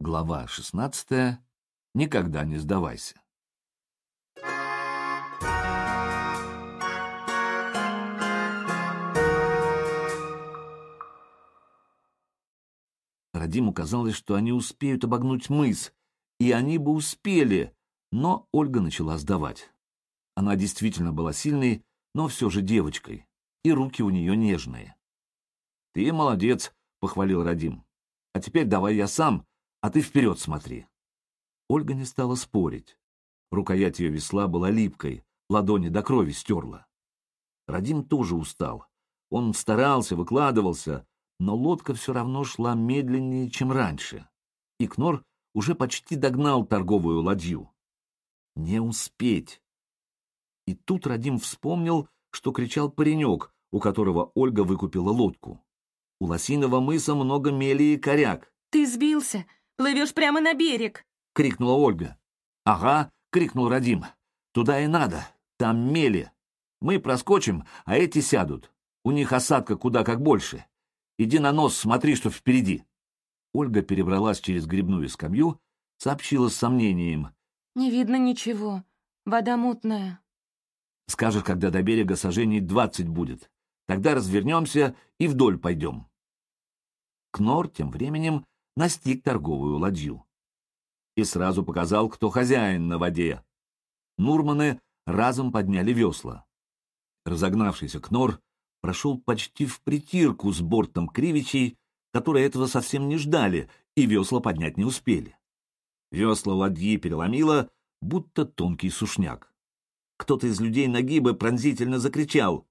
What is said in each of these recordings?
Глава 16. Никогда не сдавайся. Радиму казалось, что они успеют обогнуть мыс, и они бы успели, но Ольга начала сдавать. Она действительно была сильной, но все же девочкой, и руки у нее нежные. — Ты молодец, — похвалил Радим. — А теперь давай я сам, а ты вперед смотри. Ольга не стала спорить. Рукоять ее весла была липкой, ладони до крови стерла. Радим тоже устал. Он старался, выкладывался, но лодка все равно шла медленнее, чем раньше. И Кнор уже почти догнал торговую ладью. Не успеть. И тут Радим вспомнил, что кричал паренек, у которого Ольга выкупила лодку. У Лосиного мыса много мели и коряк. «Ты сбился! Плывешь прямо на берег!» — крикнула Ольга. «Ага!» — крикнул Радим. «Туда и надо. Там мели. Мы проскочим, а эти сядут. У них осадка куда как больше. Иди на нос, смотри, что впереди». Ольга перебралась через грибную скамью, сообщила с сомнением. «Не видно ничего. Вода мутная». «Скажешь, когда до берега сожжений двадцать будет. Тогда развернемся и вдоль пойдем». Кнор тем временем настиг торговую ладью. И сразу показал, кто хозяин на воде. Нурманы разом подняли весла. Разогнавшийся Кнор прошел почти в притирку с бортом Кривичей, которые этого совсем не ждали и весла поднять не успели. Весла ладьи переломило, будто тонкий сушняк. Кто-то из людей нагиба пронзительно закричал.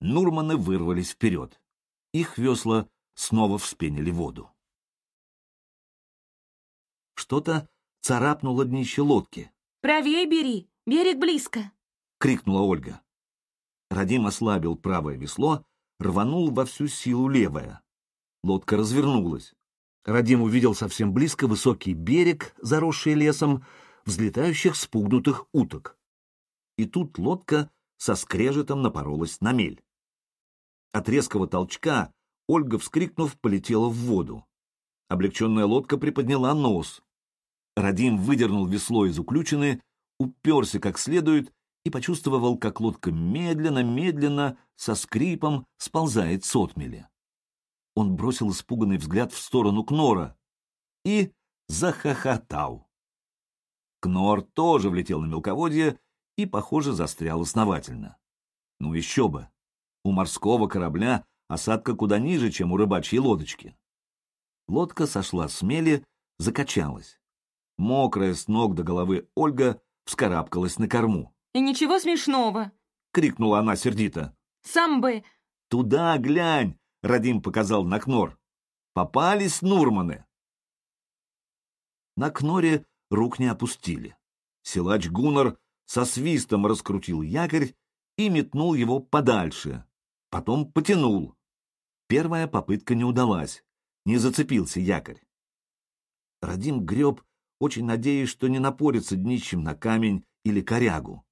Нурманы вырвались вперед. Их весла снова вспенили воду. Что-то царапнуло днище лодки. «Правее бери, берег близко!» — крикнула Ольга. Радим ослабил правое весло, рванул во всю силу левое. Лодка развернулась. Радим увидел совсем близко высокий берег, заросший лесом, взлетающих спугнутых уток. И тут лодка со скрежетом напоролась на мель. От резкого толчка Ольга, вскрикнув, полетела в воду. Облегченная лодка приподняла нос. Радим выдернул весло из уключины, уперся как следует и почувствовал, как лодка медленно-медленно, со скрипом, сползает с отмели. Он бросил испуганный взгляд в сторону Кнора и захохотал. Кнор тоже влетел на мелководье и, похоже, застрял основательно. Ну еще бы! У морского корабля осадка куда ниже, чем у рыбачьей лодочки. Лодка сошла с мели, закачалась. Мокрая с ног до головы Ольга вскарабкалась на корму. «И ничего смешного!» — крикнула она сердито. «Сам бы...» «Туда глянь!» — Радим показал на Кнор. «Попались Нурманы!» На Кноре рук не опустили. Силач Гуннар со свистом раскрутил якорь и метнул его подальше. Потом потянул. Первая попытка не удалась. Не зацепился якорь. Радим греб очень надеясь, что не напорится днищем на камень или корягу.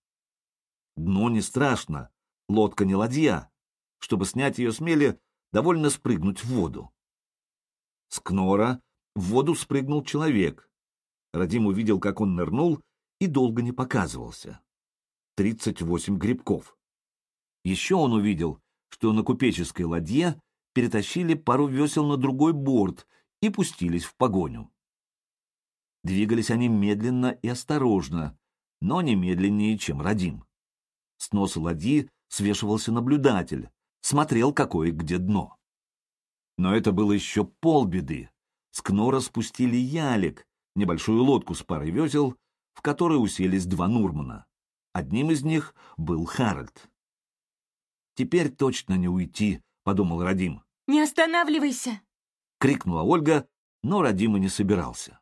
Дно не страшно, лодка не ладья. Чтобы снять ее с мели, довольно спрыгнуть в воду. С Кнора в воду спрыгнул человек. Радим увидел, как он нырнул, и долго не показывался. Тридцать восемь грибков. Еще он увидел, что на купеческой ладье перетащили пару весел на другой борт и пустились в погоню. Двигались они медленно и осторожно, но не медленнее, чем Радим. С носа ладьи свешивался наблюдатель, смотрел, какое где дно. Но это было еще полбеды. С Кнора спустили ялик, небольшую лодку с парой весел, в которой уселись два Нурмана. Одним из них был Харальд. «Теперь точно не уйти», — подумал Радим. «Не останавливайся!» — крикнула Ольга, но Радим и не собирался.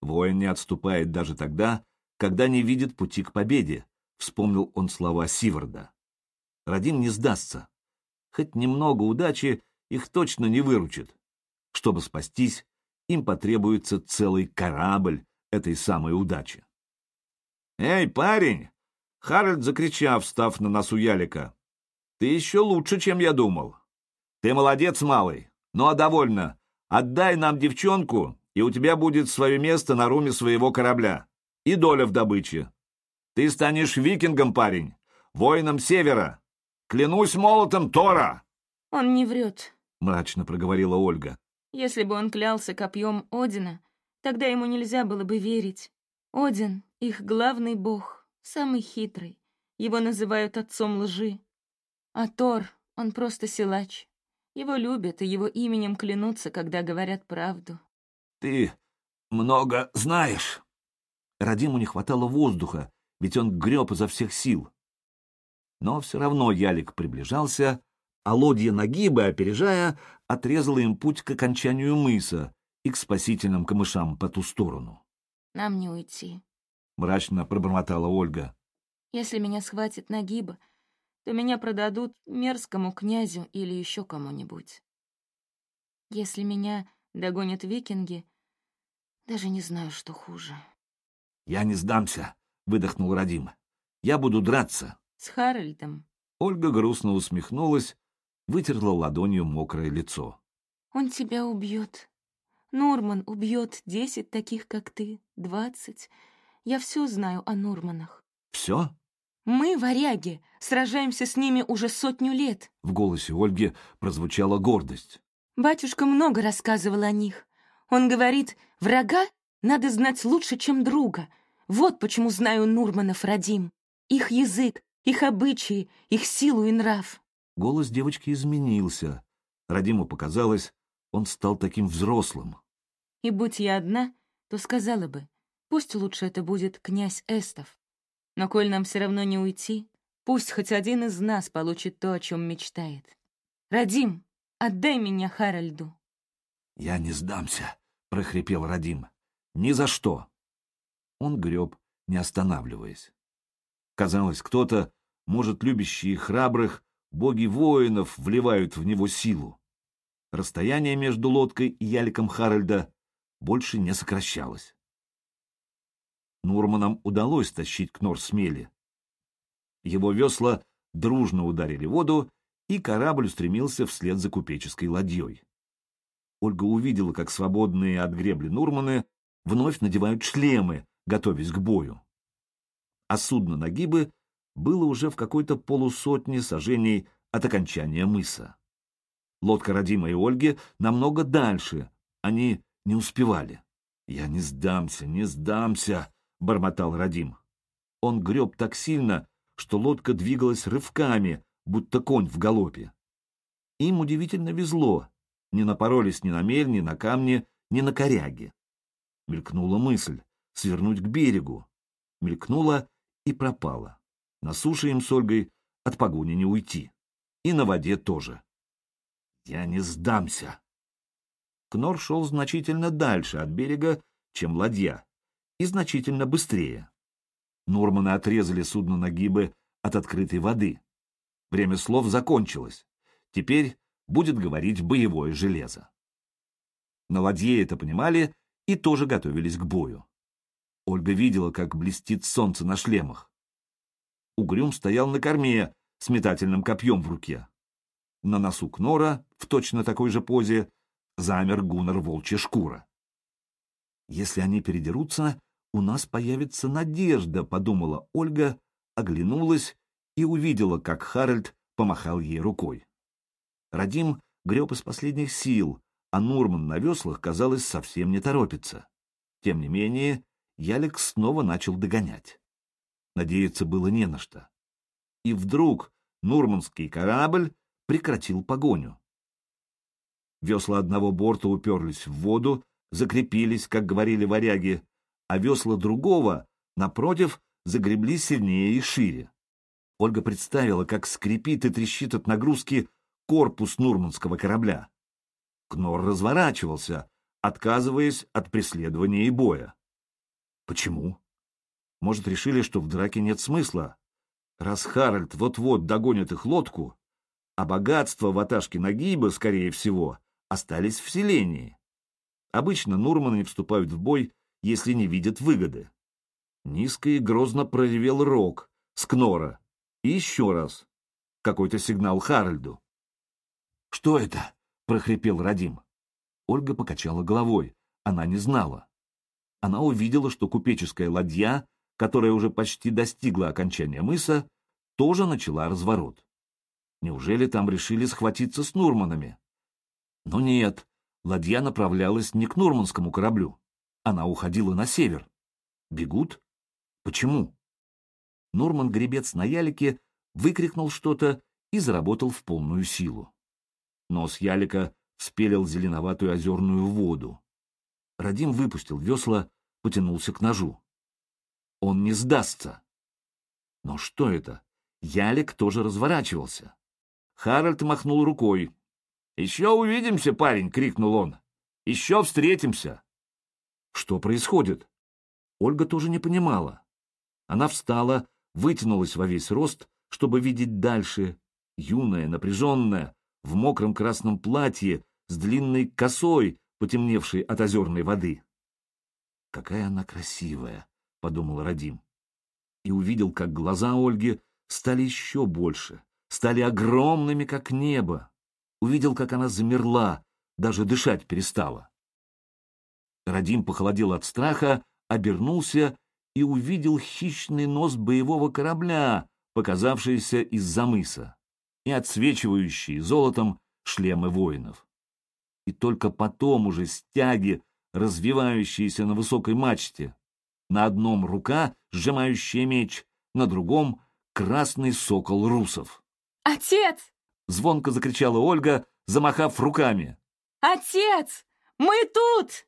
Воин не отступает даже тогда, когда не видит пути к победе, вспомнил он слова Сиварда. Радим не сдастся. Хоть немного удачи их точно не выручит. Чтобы спастись, им потребуется целый корабль этой самой удачи. «Эй, парень!» — Харальд закричав, встав на носу ялика. «Ты еще лучше, чем я думал. Ты молодец, малый. Ну а довольно. Отдай нам девчонку, и у тебя будет свое место на руме своего корабля и доля в добыче. Ты станешь викингом, парень, воином Севера. Клянусь молотом Тора!» Он не врет. — мрачно проговорила Ольга. Если бы он клялся копьем Одина, тогда ему нельзя было бы верить. Один — их главный бог, самый хитрый. Его называют отцом лжи. А Тор, он просто силач. Его любят и его именем клянутся, когда говорят правду. «Ты много знаешь». Радиму не хватало воздуха, ведь он греб изо всех сил. Но все равно ялик приближался, а лодья нагибы, опережая, отрезала им путь к окончанию мыса и к спасительным камышам по ту сторону. «Нам не уйти», — мрачно пробормотала Ольга. «Если меня схватит нагиба, то меня продадут мерзкому князю или еще кому-нибудь. Если меня догонят викинги, даже не знаю, что хуже». «Я не сдамся», — выдохнул Радим. «Я буду драться». «С Харальдом». Ольга грустно усмехнулась, вытерла ладонью мокрое лицо. «Он тебя убьет. Нурман убьет десять таких, как ты, двадцать. Я все знаю о Нурманах». «Все?» «Мы, варяги, сражаемся с ними уже сотню лет». В голосе Ольги прозвучала гордость. Батюшка много рассказывал о них. Он говорит, врага надо знать лучше, чем друга. Вот почему знаю Нурманов, Радим. Их язык, их обычаи, их силу и нрав. Голос девочки изменился. Радиму показалось, он стал таким взрослым. И будь я одна, то сказала бы, пусть лучше это будет князь Эстов. Но коль нам все равно не уйти, пусть хоть один из нас получит то, о чем мечтает. Радим, отдай меня Харальду. «Я не сдамся», — прохрипел Радим. «Ни за что». Он греб, не останавливаясь. Казалось, кто-то, может, любящий и храбрых, боги воинов вливают в него силу. Расстояние между лодкой и яликом Харальда больше не сокращалось. Нурманам удалось тащить Кнор с мели. Его весла дружно ударили воду, и корабль устремился вслед за купеческой ладьей. Ольга увидела, как свободные от гребли Нурманы вновь надевают шлемы, готовясь к бою. А судно нагибы было уже в какой-то полусотне сажений от окончания мыса. Лодка родимой Ольги намного дальше, они не успевали. «Я не сдамся, не сдамся», — бормотал Радим. Он греб так сильно, что лодка двигалась рывками, будто конь в галопе. Им удивительно везло, не напоролись ни на мель, ни на камни, ни на коряги. Мелькнула мысль — свернуть к берегу. Мелькнула и пропала. На суше им с Ольгой от погони не уйти. И на воде тоже. Я не сдамся. Кнор шел значительно дальше от берега, чем ладья, и значительно быстрее. Норманы отрезали судно нагибы от открытой воды. Время слов закончилось. Теперь будет говорить боевое железо. На ладье это понимали и тоже готовились к бою. Ольга видела, как блестит солнце на шлемах. Угрюм стоял на корме с метательным копьем в руке. На носу Кнора, в точно такой же позе, замер Гуннар Волчья Шкура. «Если они передерутся, у нас появится надежда», — подумала Ольга, оглянулась и увидела, как Харальд помахал ей рукой. Радим греб из последних сил, а Нурман на веслах, казалось, совсем не торопится. Тем не менее, Ялик снова начал догонять. Надеяться было не на что. И вдруг Нурманский корабль прекратил погоню. Весла одного борта уперлись в воду, закрепились, как говорили варяги, а весла другого, напротив, загребли сильнее и шире. Ольга представила, как скрипит и трещит от нагрузки корпус нурманского корабля. Кнор разворачивался, отказываясь от преследования и боя. Почему? Может, решили, что в драке нет смысла? Раз Харальд вот-вот догонит их лодку, а богатства ваташки Нагиба, скорее всего, остались в селении. Обычно Нурманы вступают в бой, если не видят выгоды. Низко и грозно проревел рог с Кнора. И еще раз. Какой-то сигнал Харальду. «Что это?» — прохрипел Радим. Ольга покачала головой, она не знала. Она увидела, что купеческая ладья, которая уже почти достигла окончания мыса, тоже начала разворот. Неужели там решили схватиться с Нурманами? Но нет, ладья направлялась не к Нурманскому кораблю. Она уходила на север. Бегут? Почему? Нурман-гребец на ялике выкрикнул что-то и заработал в полную силу. Нос ялика спелил зеленоватую озерную воду. Радим выпустил весла, потянулся к ножу. Он не сдастся. Но что это? Ялик тоже разворачивался. Харальд махнул рукой. «Еще увидимся, парень!» — крикнул он. «Еще встретимся!» Что происходит? Ольга тоже не понимала. Она встала, вытянулась во весь рост, чтобы видеть дальше, юная, напряженная, в мокром красном платье, с длинной косой, потемневшей от озерной воды. «Какая она красивая!» — подумал Радим. И увидел, как глаза Ольги стали еще больше, стали огромными, как небо. Увидел, как она замерла, даже дышать перестала. Радим похолодел от страха, обернулся и увидел хищный нос боевого корабля, показавшийся из-за мыса, и отсвечивающие золотом шлемы воинов. И только потом уже стяги, развивающиеся на высокой мачте. На одном рука, сжимающая меч, на другом — красный сокол русов. «Отец!» — звонко закричала Ольга, замахав руками. «Отец! Мы тут!»